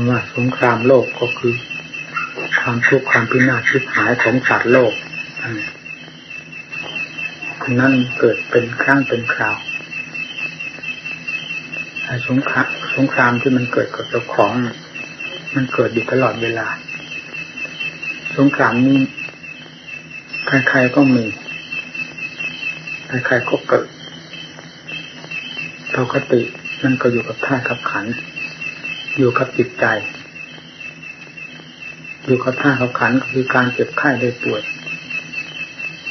ำว่าสงครามโลกก็คือ ความทุกข์ความพินาศชิบหายของสัตว์โลกนั่นเกิดเป็นครั้งเป็นคราวสงครามสงครามที่มันเกิดกับเจ้าของ มันเกิดอยู่ตลอดเวลา สงครามนี้ใครๆก็มีใครๆก็เกิดปกติมันก็อยู่กับท่ากับขัน อยู่กับจิตใจ อยู่กับท่ากับขันคือการเจ็บไข้ได้ป่วย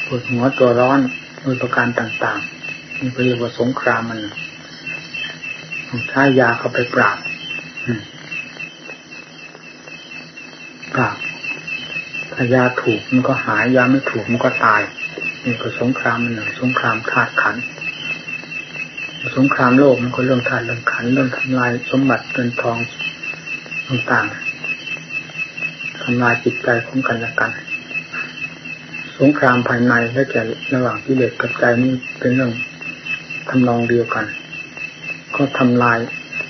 ปวดหัวตัวร้อนโดยประการต่างๆนี่เรียกว่าสงครามมันใช้ยาเข้าไปปราบปราบถ้ายาถูกมันก็หายยาไม่ถูกมันก็ตายนี่ก็สงครามมันหนึ่งสงครามธาตุขัน สงครามโลกมันก็เรื่องธาตุเรื่องขันเรื่องทำลายสมบัติเงินทองต่างๆทำลายจิตใจของกันและกัน สงครามภายในและแก่ระหว่างที่เด็กกับใจนี่เป็นเรื่องทำนองเดียวกัน ก็ทำลาย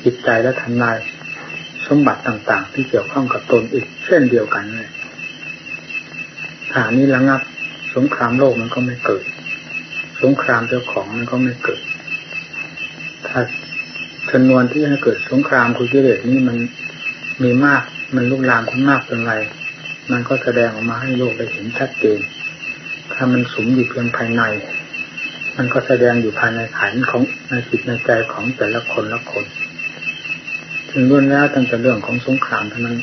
จิตใจและทำลายสมบัติต่าง ๆ ที่เกี่ยวข้องกับตนอีกเช่นเดียวกันเลยฐานนี้ระงับ สงครามโลกมันก็ไม่เกิด สงครามเจ้าของมันก็ไม่เกิด ถ้าจำนวนที่ให้เกิดสงครามคุกิเลสนี่มันมีมากมันลุกลามขึ้นมากเป็นไร มันก็แสดงออกมาให้โลกได้เห็นชัดเจน ถ้ามันสมอยู่เพียงภายใน มันก็แสดงอยู่ภายในขันของในจิตในใจของแต่ละคนละคน ถึงรุ่นแล้วตั้งแต่เรื่องของสงครามเท่านั้น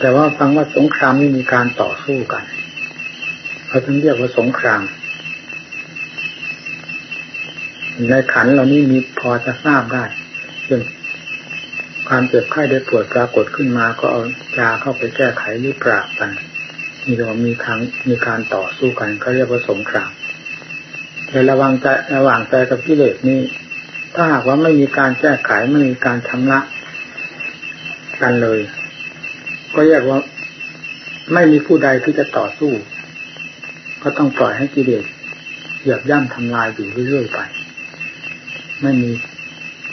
แต่ว่าฟังว่าสงครามนี่มีการต่อสู้กันเขาถึงเรียกว่าสงคราม ในขันเรานี่มีพอจะทราบได้เช่นความเจ็บไข้ได้ปวดปรากฏขึ้นมาก็เอายาเข้าไปแก้ไขหรือปราบกันมีเรามีทางมีการต่อสู้กันเขาเรียกว่าสงครามแต่ระวังใจระหว่างใจกับกิเลสนี่ถ้าหากว่าไม่มีการแก้ไขไม่มีการชำระกันเลย ก็เรียกว่าไม่มีผู้ใดที่จะต่อสู้ ก็ต้องปล่อยให้กิเลสเหยียบย่ำทำลายอยู่เรื่อยๆไป ไม่มี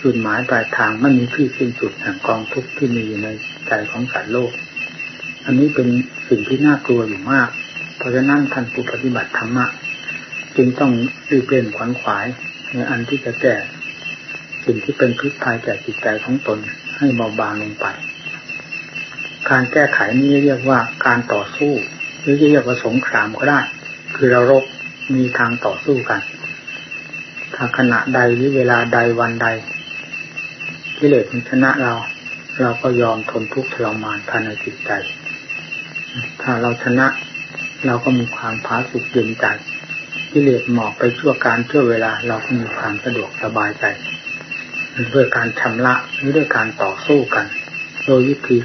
จุดหมายปลายทางไม่มีที่สิ้นสุดแห่งกองทุกข์ที่มีอยู่ในใจของสัตว์โลก อันนี้เป็นสิ่งที่น่ากลัวอยู่มาก เพราะฉะนั้นท่านผู้ปฏิบัติธรรมะจึงต้องรีบเร่งขวัญขวายในอันที่จะแก้สิ่งที่เป็นพิษภัยแก่จิตใจของตนให้เบาบางลงไป การแก้ไขนี้เรียกว่าการต่อสู้ หรือเรียกว่าสงครามก็ได้ คือเรารบมีทางต่อสู้กัน ถ้าขณะใดหรือเวลาใดวันใดกิเลสมันชนะเรา เราก็ยอมทนทุกข์ทรมานภายในจิตใจ ถ้าเราชนะ เราก็มีความผาสุกเย็นใจกิเลสหมอกไปชั่วการชั่วเวลาเราก็มีความสะดวกสบายใจด้วยการชำระหรือด้วยการต่อสู้กัน โดยวิธี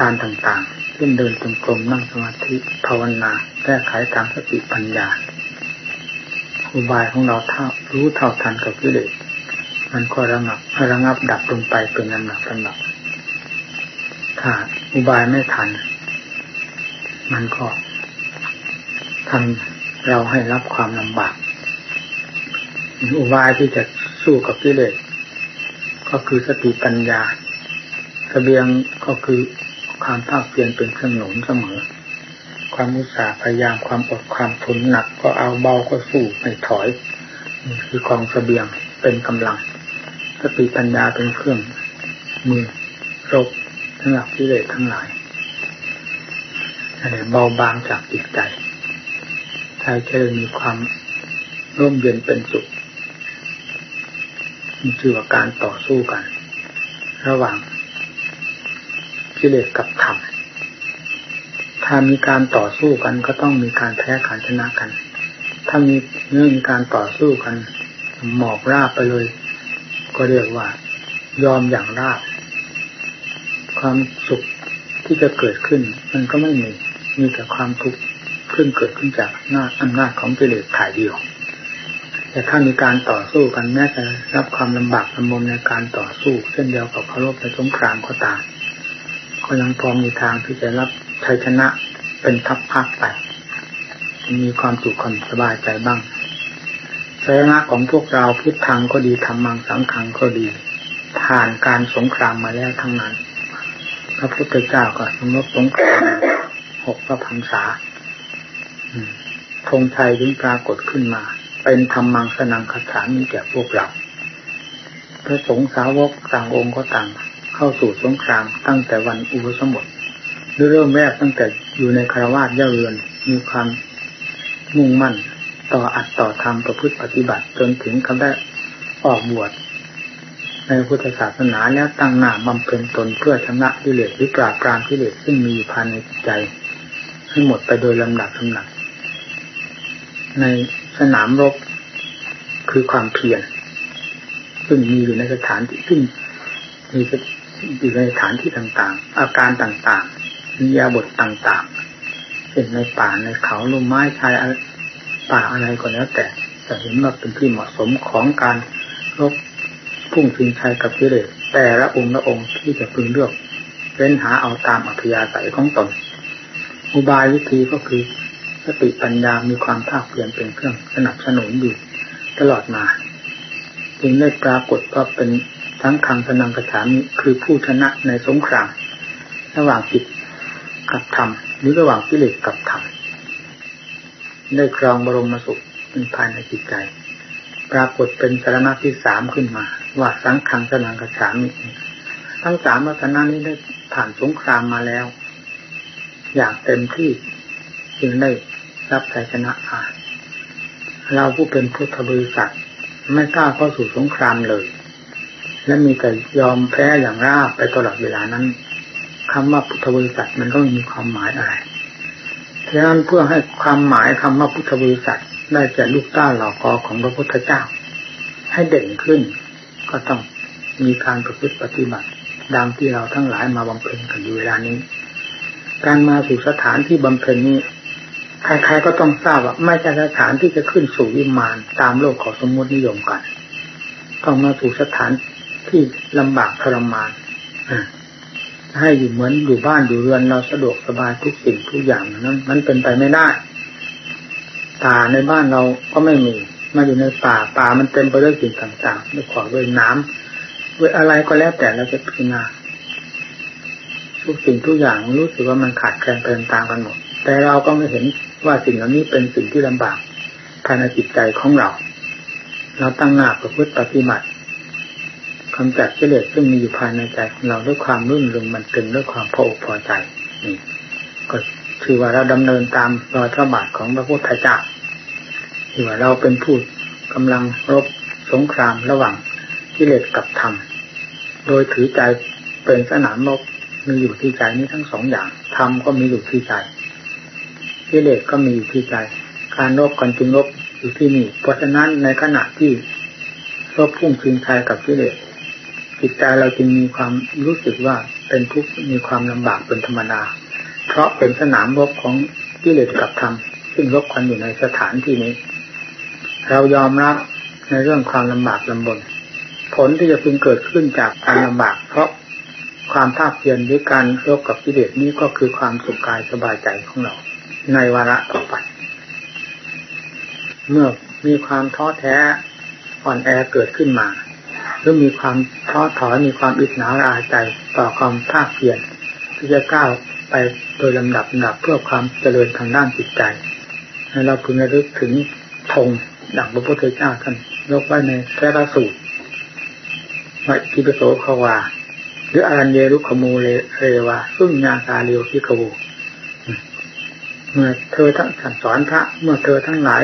การต่างๆเช่นเดินจงกรมนั่งสมาธิภาวนาแก้ไขตามสติปัญญา อุบายของเราเท่ารู้เท่าทันกับกิเลสมันก็ระงับระงับดับลงไปเป็นลำดับลำดับถ้าอุบายไม่ทัน มันก็ทำเราให้รับความลำบาก อุบายที่จะสู้กับกิเลสก็คือสติปัญญาสเสบียงก็คือความภาคเพียรเป็นเครื่องหนุนเสมอ ความอุตสาห์พยายามความอดความทนหนัก ก็เอาเบาก็สู้ไม่ถอยนี่คือกองสเสบียงเป็นกำลังสติปัญญาเป็นเครื่องมือรบทั้งหลักที่เลสทั้งหลายอะไรเบาบางจากจิตใจใจจะมีความร่มเย็นเป็นสุขมีชื่อว่าการต่อสู้กัน ระหว่างกิเลสกับธรรม ถ้ามีการต่อสู้กันก็ต้องมีการแพ้ขันชนะกัน ถ้ามีเนื่อมีการต่อสู้กัน หมอบราบไปเลย ก็เรียกว่า ยอมอย่างราบ ความสุขที่จะเกิดขึ้น มันก็ไม่มี มีแต่ความทุกข์ขึ้นเกิดขึ้นจากหน้าอำนาจของกิเลสถ่ายเดียว แต่ถ้ามีการต่อสู้กันแม้จะรับความลำบากลำบนในการต่อสู้เช่นเดียวกับเคารพในสงครามก็ตามก็ยังพอมีทางที่จะรับ ชัยชนะเป็นทัพพักไป มีความสุขความสบายใจบ้างชัยชนะของพวกเราพุทธังก็ดีธรรมังสังขังก็ดีถ้าผ่านการสงครามมาแล้วทั้งนั้น พระพุทธเจ้าก็สมรบสงครามหกพระพรรษาธงชัยถึงปรากฏขึ้นมา เป็นธรรมังสนังคาถามีแก่พวกเราพระสงฆ์สาวกต่างองค์ก็ต่าง เข้าสู่สงครามตั้งแต่วันอุปสมบท เริ่มแรกตั้งแต่อยู่ในคารวาสย่าเรือน มีความมุ่งมั่น ต่ออัดต่อทำประพฤติปฏิบัติ จนถึงคำได้ออกบวชในพุทธศาสนาแล้วตั้งหน้าบำเพ็ญตนเพื่อชนะกิเลสหรือปราบปรามกิเลสซึ่งมีอยู่ภายในใจให้หมดไปโดยลำดับลำดับในสนามรบคือความเพียรซึ่งมีอยู่ในสถานที่ซึ่งมีอยู่ในสถานที่ต่างๆ อาการต่าง ๆมียาบทต่างๆเช่นในป่าในเขาลุ่มไม้ชายป่าอะไรก็แล้วแต่จะเห็นว่าเป็นที่เหมาะสมของการรบพุ่งชิงชัยกับกิเลสแต่ละองค์ละองค์ที่จะพึงเลือกเว้นหาเอาตามอัธยาศัยของตนอุบายวิธีก็คือสติปัญญามีความภาคเพียรเป็นเครื่องสนับสนุนอยู่ตลอดมา จึงได้ปรากฏว่าเป็นทั้งคังสนังกระฉามคือผู้ชนะในสงคราม ระหว่างจิต กับธรรมหรือระหว่างกิเลสกับธรรมได้ครองบรมสุขภายในจิตใจ ปรากฏเป็นสารณะที่สามขึ้นมา ว่าสังขังสนังกระฉามทั้งสามวัฒนานี้ได้ผ่านสงครามมาแล้ว อย่างเต็มที่จึงได้รับชัยชนะมาเราผู้เป็นพุทธบริษัทไม่กล้าเข้าสู่สงครามเลย และมีแต่ยอมแพ้อย่างราบไปตลอดเวลานั้น คำว่าพุทธบริษัทมันก็มีความหมายอะไรฉะนั้นเพื่อให้ความหมายคำว่าพุทธบริษัทได้แก่ลูกต้าเหล่ากอของพระพุทธเจ้า ให้เด่นขึ้น ก็ต้องมีการประพฤติปฏิบัติ ดังที่เราทั้งหลายมาบำเพ็ญกันอยู่เวลานี้ การมาสู่สถานที่บำเพ็ญนี้ใครๆก็ต้องทราบว่าไม่ใช่สถานที่จะขึ้นสู่วิมานตามโลกของสมมตินิยมกัน ต้องมาสู่สถานที่ลำบากทรมาน ให้อยู่เหมือนอยู่บ้านอยู่เรือนเราสะดวกสบายทุกสิ่งทุกอย่างนั้นมันเป็นไปไม่ได้ป่าในบ้านเราก็ไม่มีมาอยู่ในป่าป่ามันเต็มไปด้วยสิ่งต่างๆด้วยขอด้วยน้ำด้วยอะไรก็แล้วแต่เราจะพิจารณาทุกสิ่งทุกอย่างรู้สึกว่ามันขาดแคลนเป็นตามกันหมดแต่เราก็ไม่เห็นว่าสิ่งเหล่านี้เป็นสิ่งที่ลำบากภายในจิตใจของเรา เราตั้งหน้าประพฤติปฏิบัติ กำจัดกิเลสซึ่งมีอยู่ภายในใจของเราด้วยความรุ่นรืองมันเต็มด้วยความพออกพอใจนี่ก็คือว่าเราดำเนินตามรอยพระบาทของพระพุทธเจ้าคือว่าเราเป็นผู้กำลังรบสงครามระหว่างกิเลสกับธรรม โดยถือใจเป็นสนามรบมีอยู่ที่ใจนี้ทั้งสองอย่างธรรมก็มีอยู่ที่ใจกิเลสก็มีอยู่ที่ใจ การรบกันจึงรบอยู่ที่นี่เพราะฉะนั้นในขณะที่รบพุ่งชิงชัยกับกิเลส จิตใจเราจึงมีความรู้สึกว่าเป็นทุกข์มีความลำบากเป็นธรรมดาเพราะเป็นสนามรบของกิเลสกับธรรมซึ่งรบกันอยู่ในสถานที่นี้ เรายอมรับในเรื่องความลำบากลำบน ผลที่จะพึงเกิดขึ้นจากการลำบาก เพราะความภาคเพียรหรือการรบกับกิเลสนี้ก็คือความสุขกายสบายใจของเรา ในวาระต่อไป เมื่อมีความท้อแท้อ่อนแอเกิดขึ้นมา หรือมีความท้อถอยมีความอิจฉารายใจต่อความภาคเพียรที่จะก้าวไปโดยลำดับลำดับเพื่อความเจริญทางด้านจิตใจให้เราพึงระลึกถึงธงดังพระพุทธเจ้าท่านยกไว้ในแพระสูตรวัทิปโสขวา หรืออารัญเยรุขมูเลเรวาซึ่งญาตาเรียวที่ขวูเมื่อเธอทั้งสอนพระ เมื่อเธอทั้งหลาย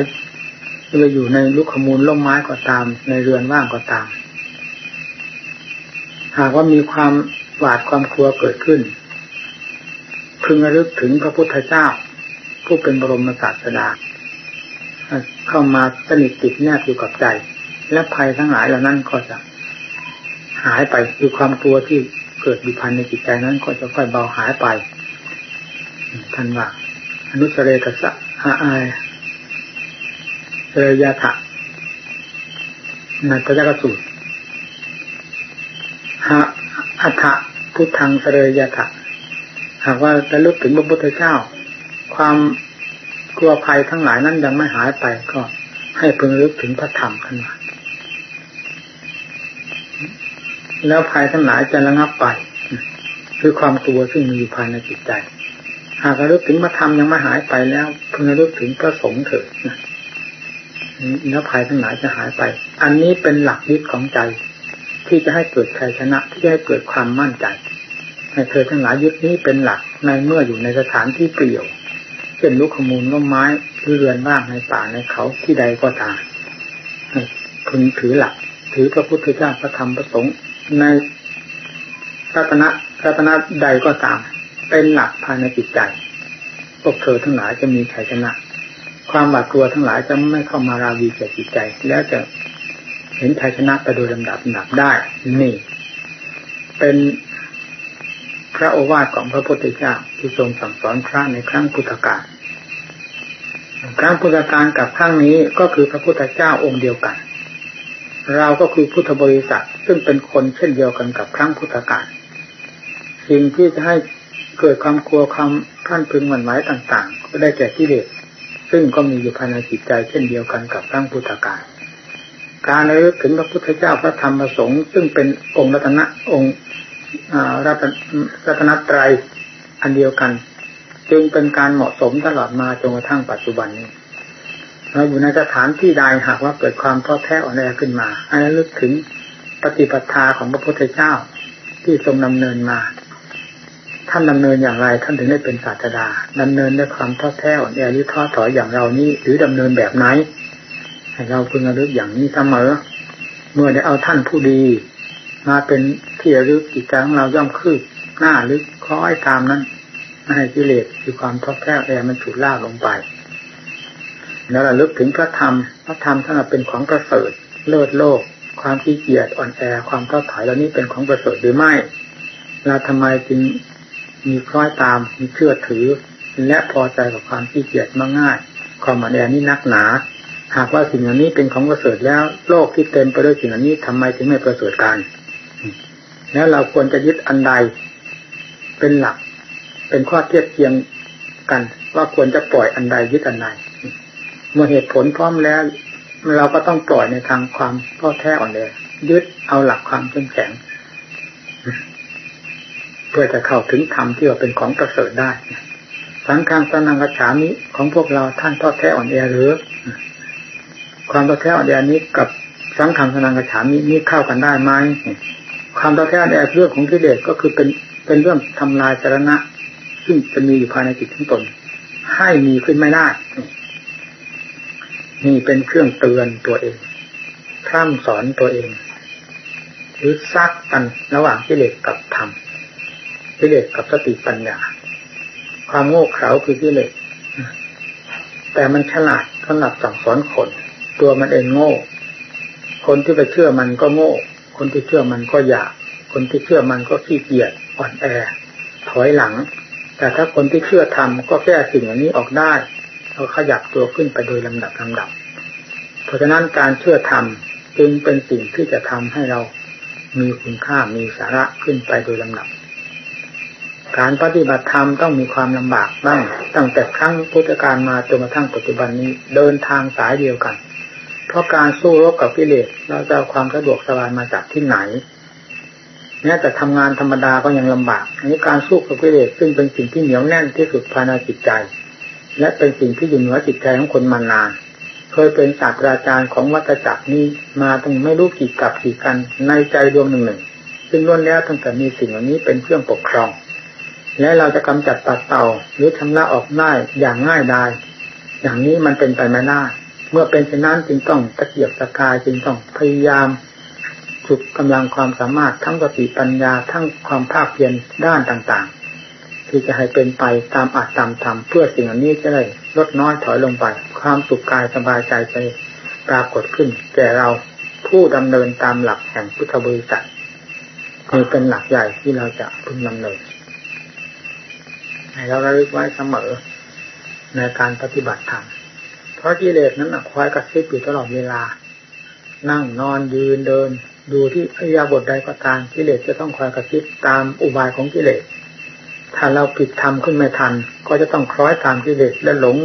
จะอยู่ในลุกขมูลล่มไม้ก็ตาม ในเรือนว่างก็ตาม หากว่ามีความหวาดความกลัวเกิดขึ้นพึงระลึกถึงพระพุทธเจ้า ผู้เป็นบรมศาสดาเข้ามาสนิทติดแนบอยู่กับใจ และภัยทั้งหลายเหล่านั้นก็จะหายไปคือความกลัวที่เกิดอยู่ภายในจิตใจนั้นก็จะค่อยเบาหายไปท่านว่าอนุสเรกสะอาอายเรยาถะนันตยกสูตร อัฏฐพุทธังเสรยะถะหากว่าจะลึกถึงพระพุทธเจ้า ความกลัวภัยทั้งหลายนั้นยังไม่หายไปก็ให้พึงลึกถึงพระธรรมขึ้นมาแล้วภัยทั้งหลายจะระงับไป คือความกลัวซึ่งมีอยู่ภายในจิตใจ หากระลึกถึงพระธรรมยังไม่หายไปแล้วพึงระลึกถึงพระสงฆ์เถิดนะแล้วภัยทั้งหลายจะหายไป อันนี้เป็นหลักยึดของใจ ที่จะให้เกิดชัยชนะที่จะให้เกิดความมั่นใจให้เธอทั้งหลายยึดนี้เป็นหลักในเมื่ออยู่ในสถานที่เปลี่ยวเช่นลูกขมูลล้มไม้หรือเรือนว่างในป่าในเขาที่ใดก็ตามพึงถือหลัก ถือพระพุทธเจ้าพระธรรมพระสงฆ์ในรัตนะรัตนะใดก็ตาม เป็นหลักภายในจิตใจพวกเธอทั้งหลายจะมีชัยชนะ ความหวาดกลัวทั้งหลายจะไม่เข้ามาราวีแก่จิตใจ แล้วจะ เห็นชัยชนะไปโดยลำดับหนับได้ นี่ เป็นพระโอวาทของพระพุทธเจ้าที่ทรงสั่งสอนพระในครั้งพุทธกาลครั้งพุทธกาลกับครั้งนี้ก็คือพระพุทธเจ้าองค์เดียวกัน เราก็คือพุทธบริษัทซึ่งเป็นคนเช่นเดียวกันกับครั้งพุทธกาลสิ่งที่จะให้เกิดความกลัวความท่านพึงหวั่นไหวต่าง ๆ ก็ได้แก่ที่เด็กซึ่งก็มีอยู่ภายในจิตใจเช่นเดียวกันกับครั้งพุทธกาล การระลึกถึงพระพุทธเจ้าพระธรรมพระสงฆ์ซึ่งเป็นองค์รัตนะองค์รัตนตรัยอันเดียวกัน จึงเป็นการเหมาะสมตลอดมาจนกระทั่งปัจจุบันนี้เราอยู่ในสถานที่ใดหากว่าเกิดความท้อแท้อ่อนแอขึ้นมาอันนั้นลึกถึงปฏิปทาของพระพุทธเจ้าที่ทรงดำเนินมา ท่านดำเนินอย่างไรท่านถึงได้เป็นศาสดาดำเนินด้วยความท้อแท้อ่อนแอหรือท้อถอยอย่างเรานี้หรือดำเนินแบบไหน ให้เราพึงระลึกอย่างนี้เสมอ เมื่อได้เอาท่านผู้ดี มาเป็นที่ระลึกจิตใจของเราย่อมคืบหน้าลึกคล้อยตามนั้นไม่ให้กิเลสคือความท้อแท้แอมันฉุดลากลงไป แล้วระลึกถึงพระธรรม พระธรรมท่านเป็นของประเสริฐเลิศโลก ความขี้เกียจอ่อนแอความท้อถอยเหล่านี้เป็นของประเสริฐหรือไม่เราทำไมจึงมีคล้อยตามมีเชื่อถือ และพอใจกับความขี้เกียจมาง่ายความอ่อนแอนี่นักหนา หากว่าสิ่งเหล่านี้เป็นของประเสริฐแล้ว โลกที่เต็มไปด้วยสิ่งเหล่านี้ทำไมถึงไม่ประเสริฐกันแล้วเราควรจะยึดอันใดเป็นหลัก เป็นข้อเทียบเทียงกัน ว่าควรจะปล่อยอันใดยึดอันใดเมื่อเหตุผลพร้อมแล้ว เราก็ต้องปล่อยในทางความท้อแท้อ่อนแอยึดเอาหลักความเข้มแข็งเพื่อจะเข้าถึงธรรมที่ว่าเป็นของประเสริฐได้สังฆังสนังกระฉามิของพวกเราท่านท้อแท้อ่อนแอหรือ ความท้อแท้อ่อนแอนี้กับสังฆังสนังกระฉามินี่เข้ากันได้ไหมความท้อแท้ในเรื่องของกิเลสก็คือเป็นเป็นเรื่องทำลายสาระซึ่งจะมีอยู่ภายในจิตของตน ให้มีขึ้นไม่ได้นี่เป็นเครื่องเตือนตัวเองพร่ำสอนตัวเอง หรือซักกันระหว่างกิเลสกับธรรมกิเลสกับสติปัญญา ความโง่เขลาคือกิเลสแต่มันฉลาดสำหรับสั่งสอนคน ตัวมันเองโง่ คนที่ไปเชื่อมันก็โง่ คนที่เชื่อมันก็อยาก คนที่เชื่อมันก็ขี้เกียจอ่อนแอ ถอยหลัง แต่ถ้าคนที่เชื่อทำก็แก้สิ่งอันนี้ออกได้เขาขยับตัวขึ้นไปโดยลำดับลำดับ เพราะฉะนั้นการเชื่อทำจึงเป็นสิ่งที่จะทำให้เรามีคุณค่ามีสาระขึ้นไปโดยลำดับ การปฏิบัติธรรมต้องมีความลำบากบ้างตั้งแต่ครั้งพุทธกาลมาจนกระทั่งปัจจุบันนี้เดินทางสายเดียวกัน เพราะการสู้รบกับกิเลสเราจะเอาความสะดวกสบายมาจากที่ไหนแม้แต่ทำงานธรรมดาก็ยังลำบากอันนี้การสู้กับกิเลสซึ่งเป็นสิ่งที่เหนียวแน่นที่สุดภายในจิตใจ และเป็นสิ่งที่อยู่เหนือจิตใจของคนมานาน เคยเป็นศาสตราจารย์ของวัตจักรนี้มาตั้งไม่รู้กี่กับกี่กันในใจดวงหนึ่งหนึ่งซึ่งล้วนแล้วตั้งแต่มีสิ่งเหล่านี้เป็นเครื่องปกครอง และเราจะกำจัดตัดเต่าหรือชำระออกได้อย่างง่ายดายอย่างนี้มันเป็นไปไม่ได้ เมื่อเป็นเช่นนั้นจึงต้องตะเกียบตะกายจึงต้องพยายามสุดกำลังความสามารถทั้งสติปัญญาทั้งความภาคเพียรด้านต่างๆ ที่จะให้เป็นไปตามอัตตามธรรมเพื่อสิ่งอันนี้จะได้ลดน้อยถอยลงไป ความสุขกายสบายใจใจปรากฏขึ้น แก่เราผู้ดำเนินตามหลักแห่งพุทธบริษัทนี่เป็นหลักใหญ่ที่เราจะพึงดำเนินให้เราระลึกไว้เสมอในการปฏิบัติธรรม ราะกิเลสนั้นคอยกระซิบอยู่ตลอดเวลา นั่งนอนยืนเดิน ดูที่อริยบทใดก็ตามกิเลสจะต้องคอยกระซิบตามอุบายของกิเลส ถ้าเราผิดทำขึ้นไม่ทัน ก็จะต้องคล้อยตามกิเลสและหลง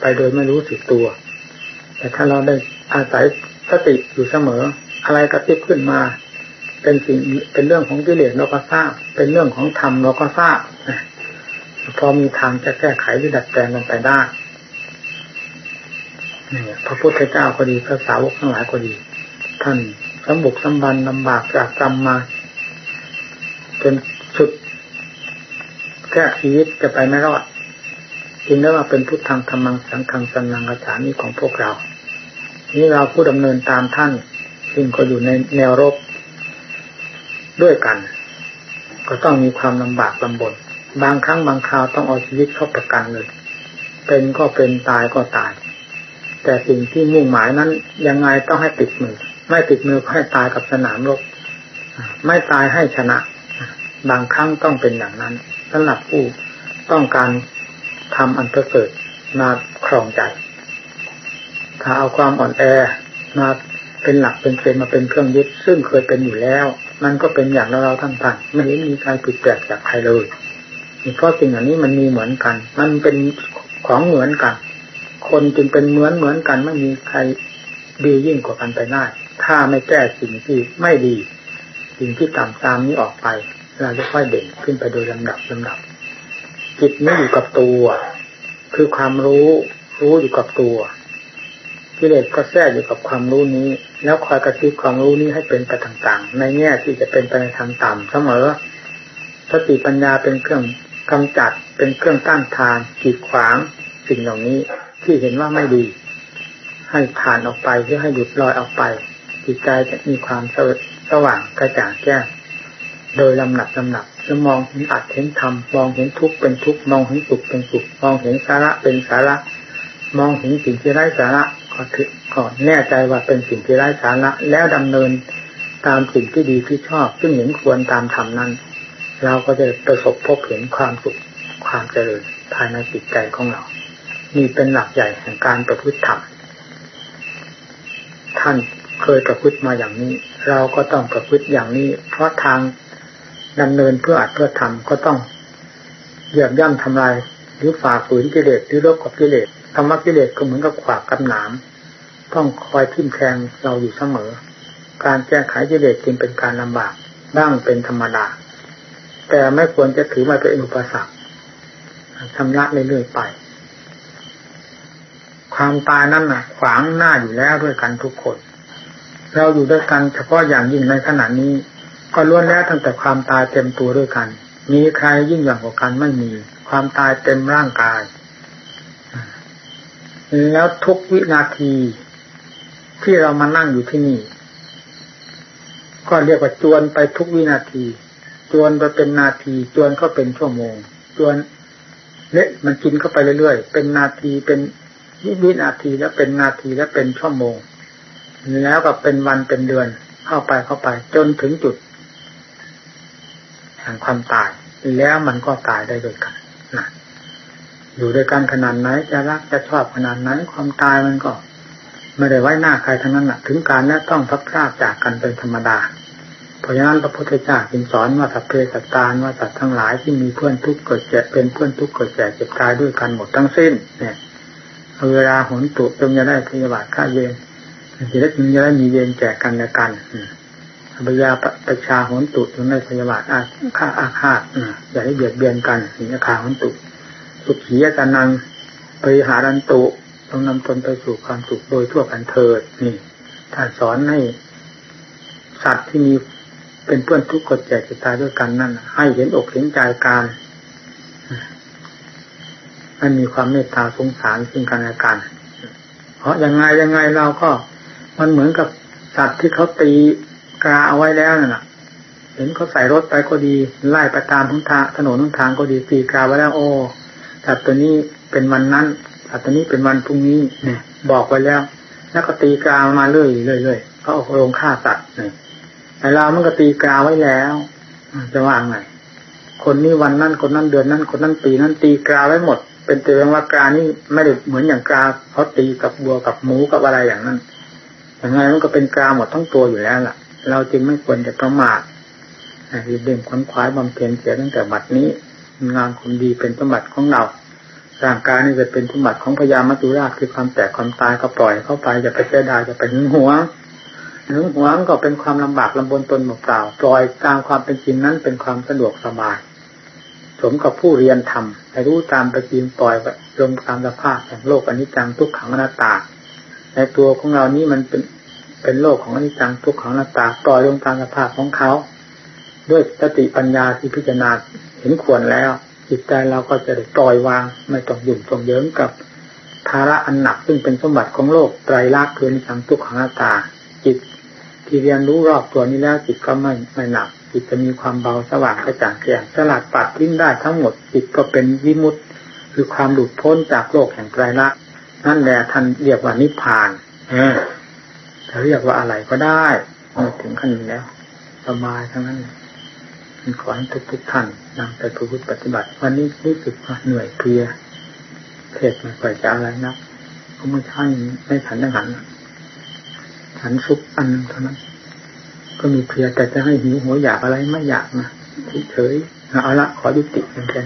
ไปโดยไม่รู้สึกตัว แต่ถ้าเราได้อาศัยสติอยู่เสมอ อะไรกระซิบขึ้นมา เป็นสิ่งเป็นเรื่องของกิเลสเราก็ทราบ เป็นเรื่องของธรรมเราก็ทราบพอมีทางจะแก้ไขหรือดัดแปลงลงไปได้ พระพุทธเจ้าก็ดีพระสาวกทั้งหลายก็ดี ท่านสมบุกสมบันลำบากจากกรรมมาจนสุดแก้ชีวิตจะไปไม่รอดจึงได้ว่าเป็นพุทธังธรรมังสังฆังสันนังอาจารย์นี้ของพวกเรา นี่เราผู้ดำเนินตามท่าน ซึ่งก็อยู่ในแนวรบด้วยกัน ก็ต้องมีความลำบากลำบน บางครั้งบางคราวต้องเอาชีวิตเข้าประกันเลย เป็นก็เป็นตายก็ตาย แต่สิ่งที่มุ่งหมายนั้น ยังไงต้องให้ติดมือ ไม่ติดมือก็ให้ตายกับสนามรบไม่ตายให้ชนะ บางครั้งต้องเป็นอย่างนั้นสำหรับผู้ต้องการทำอันประเสริฐมาครองใจ ถ้าเอาความอ่อนแอมาเป็นหลักเป็นเกณฑ์มาเป็นเครื่องยึด ซึ่งเคยเป็นอยู่แล้ว มันก็เป็นอย่างเราเราทั้งท่านไม่เห็นมีใครผิดแปลกจากใครเลยเพราะสิ่งอันนี้มันมีเหมือนกัน มันเป็นของเหมือนกัน คนจึงเป็นเหมือนเหมือนกันไม่มีใครดียิ่งกว่ากันไปได้ถ้าไม่แก้สิ่งที่ไม่ดี สิ่งที่ต่ำตามนี้ออกไป เราจะค่อยเด่นขึ้นไปโดยลำดับลำดับ จิตไม่อยู่กับตัว คือความรู้รู้อยู่กับตัวกิเลสก็แทรกอยู่กับความรู้นี้ แล้วคอยกระซิบความรู้นี้ให้เป็นไปต่างๆ ในแง่ที่จะเป็นไปในทางต่ำเสมอสติปัญญาเป็นเครื่องกำจัดเป็นเครื่องต้านทานขีดขวางสิ่งเหล่านี้ ที่เห็นว่าไม่ดี ให้ผ่านออกไปเพื่อให้หยุดลอยออกไปจิตใจจะมีความสว่างกระจ่างแจ้งโดยลำหนักลำหนักจะมองเห็นอัดเห็นธรรมมองเห็นทุกข์เป็นทุกข์มองเห็นสุขเป็นสุขมองเห็นสาระเป็นสาระ มองเห็นสิ่งที่ไร้สาระก็ถือก่อนแน่ใจว่าเป็นสิ่งที่ไร้สาระแล้วดำเนินตามสิ่งที่ดีที่ชอบ ซึ่งเห็นควรตามธรรมนั้น เราก็จะประสบพบเห็นความสุขความเจริญภายในจิตใจของเรา นี่เป็นหลักใหญ่แห่งการประพฤติธรรมท่านเคยประพฤติมาอย่างนี้ เราก็ต้องประพฤติอย่างนี้ เพราะทางดำเนินเพื่ออัดเพื่อทำก็ต้องเหยียบย่ำทำลายหรือฝ่าฝืนกิเลสหรือลบกับกิเลสธรรมะกิเลสก็เหมือนกับขวากกับหนาม ต้องคอยทิ่มแทงเราอยู่เสมอ การแก้ไขกิเลสจึงเป็นการลำบากบ้างเป็นธรรมดา แต่ไม่ควรจะถือมาเป็นอุปสรรคชำระเรื่อยๆไป ความตายนั่นน่ะขวางหน้าอยู่แล้วด้วยกันทุกคน เราอยู่ด้วยกันเฉพาะอย่างยิ่งในขณะนี้ ก็ล้วนแล้วตั้งแต่ความตายเต็มตัวด้วยกัน มีใครยิ่งอย่างกว่ากันไม่มี ความตายเต็มร่างกาย แล้วทุกวินาทีที่เรามานั่งอยู่ที่นี่ ก็เรียกว่าจวนไปทุกวินาที จวนไปเป็นนาที จวนก็เป็นชั่วโมง จวนเนี่ยมันกินเข้าไปเรื่อยๆ เป็นนาทีเป็น วินาทีแล้วเป็นนาทีแล้วเป็นชั่วโมง แล้วก็เป็นวันเป็นเดือนเข้าไปเข้าไป จนถึงจุดแห่งความตาย แล้วมันก็ตายได้ด้วยกันนะอยู่ด้วยกันขนาดไหน จะรักจะชอบขนาดไหนความตายมันก็ ไม่ได้ไว้หน้าใครทั้งนั้นแหะถึงการและต้องพับพลาดจากกันเป็นธรรมดา เพราะฉะนั้นพระพุทธเจ้าจึงสอนว่าสัพเพสัตตานว่าสัตว์ทั้งหลายที่มีเพื่อนทุกข์เกิดเจ็บเป็นเพื่อนทุกข์เกิดแก่เจ็บตายด้วยกันหมดทั้งสิ้น เนี่ย เวลาหนตุจงจะได้พยาบาทฆ่าเยนจะได้จึงจะได้มีเยนแก่กันและกันพยาประชาหนตุถึงในพยาบาทอาฆาอาฆาตอย่าให้เบียดเบียนกันสินคาหนตุสุขียานังปริหารันตุต้องนำตนไปสู่ความสุขโดยทั่วกันเถิดนี่ท่านสอนให้สัตว์ที่มีเป็นเพื่อนทุกข์กดแจกจะตายด้วยกันนั่นให้เห็นอกเห็นใจการ ให้มีความเมตตาสงสารซึ่งกันและกัน เพราะยังไงยังไงเราก็มันเหมือนกับสัตว์ที่เขาตีกาเอาไว้แล้วน่ะ เห็นเขาใส่รถไปก็ดีไล่ไปตามทางถนนทางก็ดีตีกาไว้แล้วโอ้สัตว์ตัวนี้เป็นวันนั้นสัตว์ตัวนี้เป็นวันพรุ่งนี้เนี่ยบอกไว้แล้ว แล้วก็ตีกามาเรื่อยเรื่อยๆเขาเอาโรงฆ่าสัตว์เนี่ยแต่เรามันก็ตีกาไว้แล้วจะว่าไงคนนี้วันนั้นคนนั้นเดือนนั้นคนนั้นปีนั้นตีกาไว้หมด เป็นเตือนว่ากานี่ไม่ได้เหมือนอย่างกาเขาตีกับบัวกับหมูกับอะไรอย่างนั้นอย่างไงมันก็เป็นกาหมดทั้งตัวอยู่แล้วล่ะ เราจึงไม่ควรจะประมาทรีบเร่งขวนขวายบำเพ็ญเสียตั้งแต่บัดนี้งานคนดีเป็นสมบัติของเราร่างกายนี่จะเป็นสมบัติของพญามัจจุราชคือความแตกความตายก็ปล่อยเข้าไปอย่าไปเสียดายอย่าไปหึงหวงหึงหวงก็เป็นความลำบากลำบนตนเปล่าปล่อยตามความเป็นจริงนั้นเป็นความสะดวกสบาย สมกับผู้เรียนทำให้รู้ตามประจริงปล่อยลงตามสภาพแห่งโลกอนิจจังทุกขังอนัตตา ในตัวของเรานี้มันเป็นเป็นโลกของอนิจจังทุกขังอนัตตาปล่อยลงตามสภาพของเขา ด้วยสติปัญญาที่พิจารณาเห็นควรแล้ว จิตใจเราก็จะได้ปล่อยวางไม่ต้องยุ่งต้องเยิ้มกับภาระอันหนักซึ่งเป็นสมบัติของโลกไตรลักษณ์คืออนิจจังทุกขังอนัตตา จิตที่เรียนรู้รอบตัวนี้แล้วจิตก็ไม่ไม่หนัก จิตจะมีความเบาสว่างกระจ่างแจ้งสลัดปัดทิ้งได้ทั้งหมดจิตก็เป็นวิมุตติคือความหลุดพ้นจากโลกแห่งไตรลักษณ์นั่นแหละท่านเรียกว่านิพพานเออจะเรียกว่าอะไรก็ได้มาถึงขั้นนี้แล้วสบายทั้งนั้นขอให้ทุกทุกท่านนำไปประพฤติปฏิบัติ วันนี้รู้สึกว่าเหนื่อยเพลียเทศมันก่อยจะอะไรนักเพราะเมื่อเช้านี้ไม่ฉันดังหันฉันซุปอันเท่านั้น ก็มีเพลียแต่จะให้หิวหัวอยากอะไรไม่อยากนะเฉยเอาละขอยุติเหมือนกัน